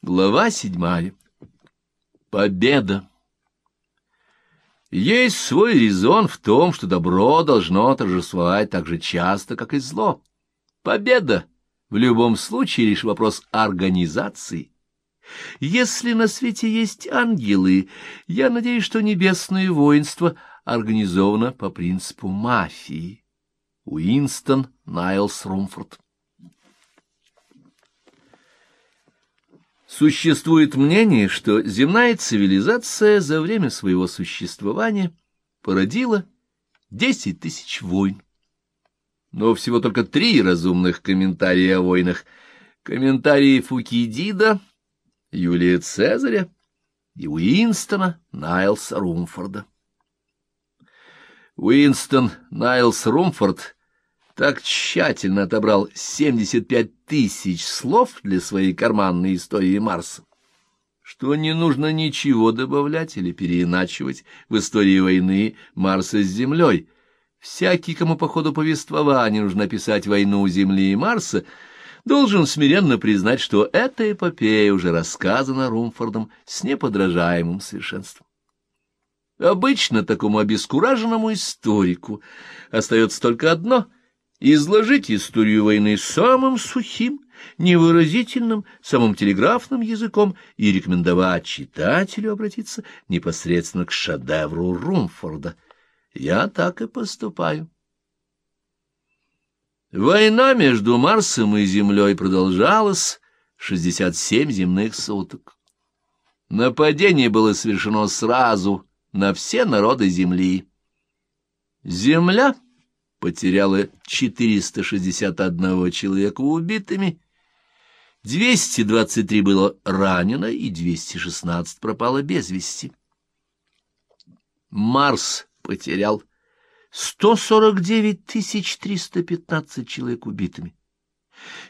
Глава седьмая. Победа. Есть свой резон в том, что добро должно торжествовать так же часто, как и зло. Победа в любом случае лишь вопрос организации. Если на свете есть ангелы, я надеюсь, что небесное воинство организовано по принципу мафии. Уинстон Найлс Румфорд Существует мнение, что земная цивилизация за время своего существования породила десять тысяч войн. Но всего только три разумных комментария о войнах. Комментарии Фукидида, Юлия Цезаря и Уинстона Найлса Румфорда. Уинстон Найлс Румфорд так тщательно отобрал 75 тысяч слов для своей карманной истории Марса, что не нужно ничего добавлять или переиначивать в истории войны Марса с Землей. Всякий, кому по ходу повествования нужно писать войну Земли и Марса, должен смиренно признать, что эта эпопея уже рассказана Румфордом с неподражаемым совершенством. Обычно такому обескураженному историку остается только одно — изложить историю войны самым сухим, невыразительным, самым телеграфным языком и рекомендовать читателю обратиться непосредственно к шедевру Румфорда. Я так и поступаю. Война между Марсом и Землей продолжалась 67 земных суток. Нападение было совершено сразу на все народы Земли. Земля — потеряла 461 человека убитыми, 223 было ранено и 216 пропало без вести. Марс потерял 149 315 человек убитыми.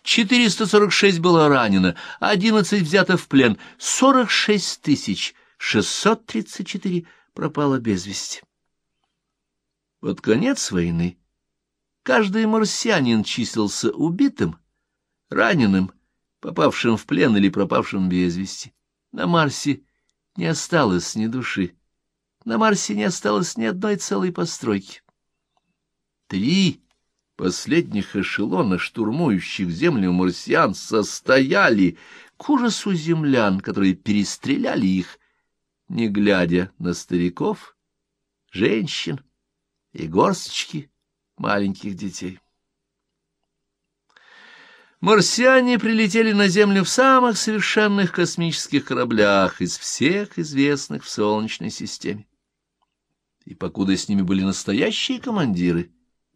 446 было ранено, 11 взято в плен, 46 634 пропало без вести. Под конец войны Каждый марсианин числился убитым, раненым, попавшим в плен или пропавшим без вести. На Марсе не осталось ни души. На Марсе не осталось ни одной целой постройки. Три последних эшелона, штурмующих землю марсиан, состояли к ужасу землян, которые перестреляли их, не глядя на стариков, женщин и горсточки маленьких детей. Марсиане прилетели на Землю в самых совершенных космических кораблях из всех известных в Солнечной системе. И покуда с ними были настоящие командиры,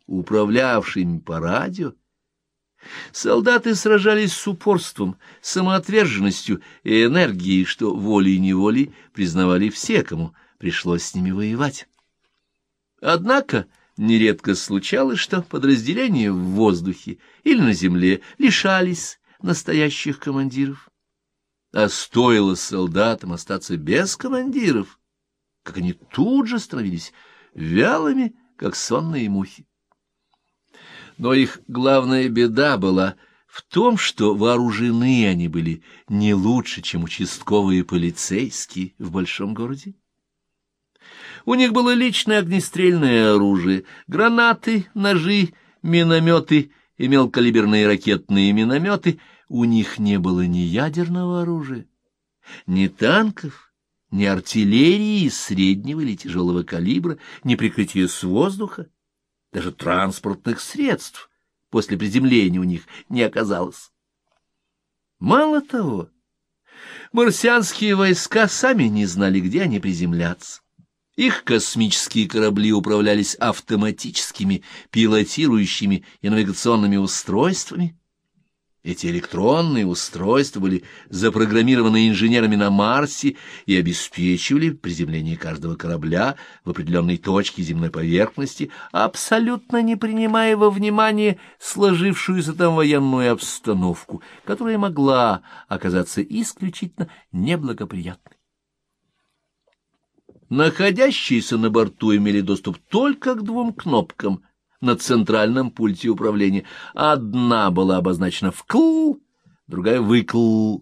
управлявшие ими по радио, солдаты сражались с упорством, самоотверженностью и энергией, что волей-неволей признавали все, кому пришлось с ними воевать. Однако... Нередко случалось, что подразделения в воздухе или на земле лишались настоящих командиров. А стоило солдатам остаться без командиров, как они тут же становились вялыми, как сонные мухи. Но их главная беда была в том, что вооружены они были не лучше, чем участковые полицейские в большом городе. У них было личное огнестрельное оружие, гранаты, ножи, минометы и мелкокалиберные ракетные минометы. У них не было ни ядерного оружия, ни танков, ни артиллерии среднего или тяжелого калибра, ни прикрытия с воздуха, даже транспортных средств после приземления у них не оказалось. Мало того, марсианские войска сами не знали, где они приземлятся. Их космические корабли управлялись автоматическими пилотирующими и навигационными устройствами. Эти электронные устройства были запрограммированы инженерами на Марсе и обеспечивали приземление каждого корабля в определенной точке земной поверхности, абсолютно не принимая во внимание сложившуюся там военную обстановку, которая могла оказаться исключительно неблагоприятной. Находящиеся на борту имели доступ только к двум кнопкам на центральном пульте управления. Одна была обозначена «вкл», другая «выкл».